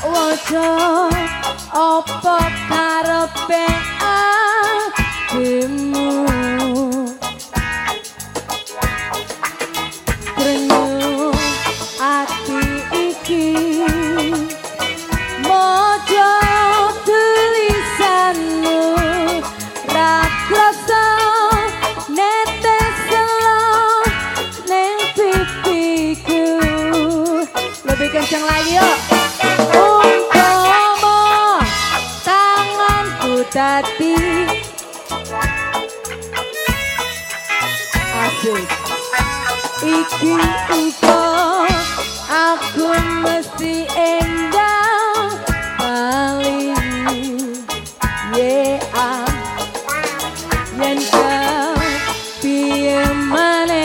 waca apa karepe atimu Krenyu ati iki Mojo tulisanmu kencang lagi yuk tati asik. Iki iso aku mesti endah paling yeah yen kau piye maneh?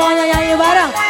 semuanya nyanyi bareng.